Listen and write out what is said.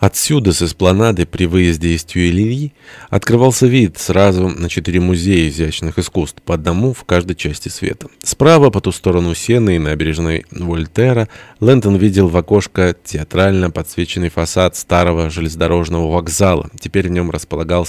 Отсюда, с эспланады, при выезде из Тюильри, открывался вид сразу на четыре музея изящных искусств, по одному в каждой части света. Справа, по ту сторону Сены и набережной Вольтера, Лэнтон видел в окошко театрально подсвеченный фасад старого железнодорожного вокзала. Теперь в нем располагался